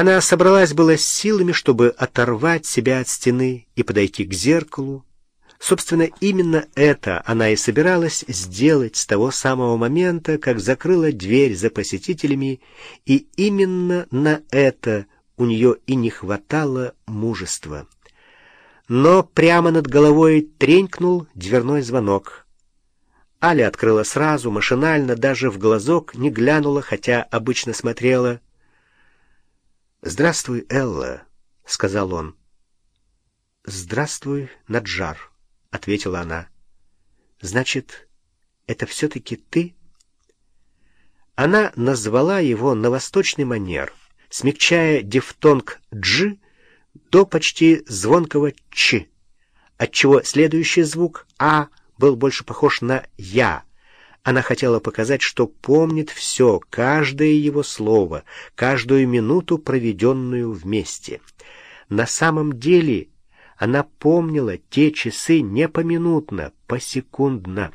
Она собралась было с силами, чтобы оторвать себя от стены и подойти к зеркалу. Собственно, именно это она и собиралась сделать с того самого момента, как закрыла дверь за посетителями, и именно на это у нее и не хватало мужества. Но прямо над головой тренькнул дверной звонок. Аля открыла сразу, машинально, даже в глазок не глянула, хотя обычно смотрела — «Здравствуй, Элла», — сказал он. «Здравствуй, Наджар», — ответила она. «Значит, это все-таки ты?» Она назвала его на восточный манер, смягчая дифтонг «дж» до почти звонкого «ч», отчего следующий звук «а» был больше похож на «я», она хотела показать, что помнит все, каждое его слово, каждую минуту, проведенную вместе. На самом деле она помнила те часы не поминутно, посекундно.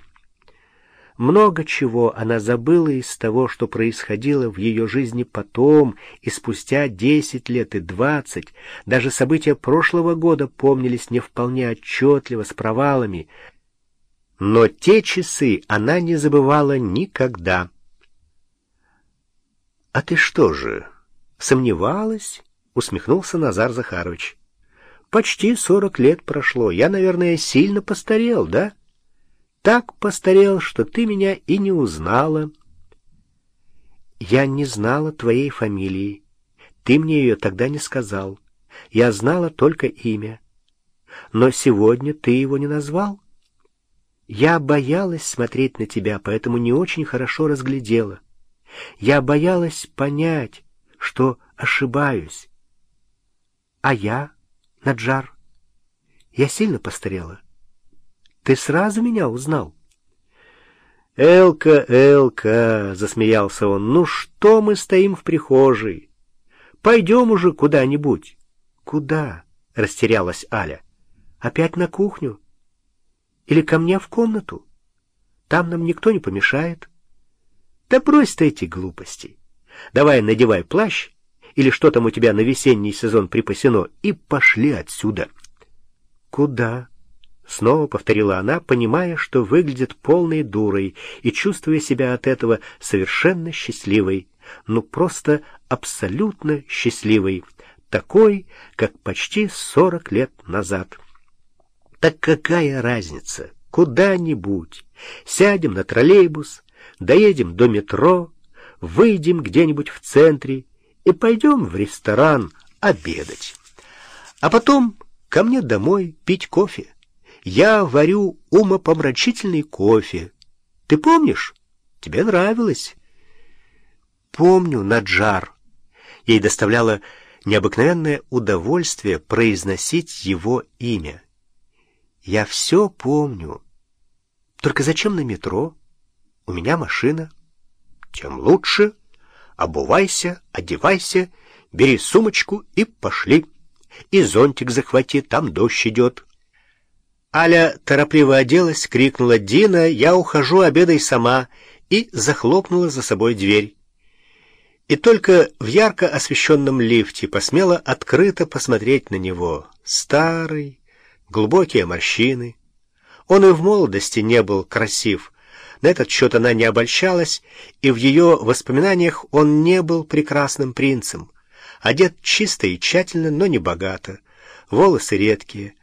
Много чего она забыла из того, что происходило в ее жизни потом и спустя десять лет и двадцать. Даже события прошлого года помнились не вполне отчетливо, с провалами, но те часы она не забывала никогда. — А ты что же, сомневалась? — усмехнулся Назар Захарович. — Почти сорок лет прошло. Я, наверное, сильно постарел, да? Так постарел, что ты меня и не узнала. Я не знала твоей фамилии. Ты мне ее тогда не сказал. Я знала только имя. Но сегодня ты его не назвал. Я боялась смотреть на тебя, поэтому не очень хорошо разглядела. Я боялась понять, что ошибаюсь. А я, Наджар, я сильно постарела. Ты сразу меня узнал? «Элка, Элка!» — засмеялся он. «Ну что мы стоим в прихожей? Пойдем уже куда-нибудь». «Куда?» — растерялась Аля. «Опять на кухню?» Или ко мне в комнату? Там нам никто не помешает. Да брось ты эти глупости. Давай надевай плащ, или что там у тебя на весенний сезон припасено, и пошли отсюда. Куда? Снова повторила она, понимая, что выглядит полной дурой и чувствуя себя от этого совершенно счастливой, ну просто абсолютно счастливой, такой, как почти сорок лет назад. Так какая разница? Куда-нибудь. Сядем на троллейбус, доедем до метро, выйдем где-нибудь в центре и пойдем в ресторан обедать. А потом ко мне домой пить кофе. Я варю умопомрачительный кофе. Ты помнишь? Тебе нравилось? Помню, Наджар. Ей доставляло необыкновенное удовольствие произносить его имя. Я все помню. Только зачем на метро? У меня машина. Тем лучше. Обувайся, одевайся, бери сумочку и пошли. И зонтик захвати, там дождь идет. Аля торопливо оделась, крикнула «Дина, я ухожу, обедай сама!» и захлопнула за собой дверь. И только в ярко освещенном лифте посмела открыто посмотреть на него. Старый, глубокие морщины. Он и в молодости не был красив. На этот счет она не обольщалась, и в ее воспоминаниях он не был прекрасным принцем. Одет чисто и тщательно, но не богато. Волосы редкие,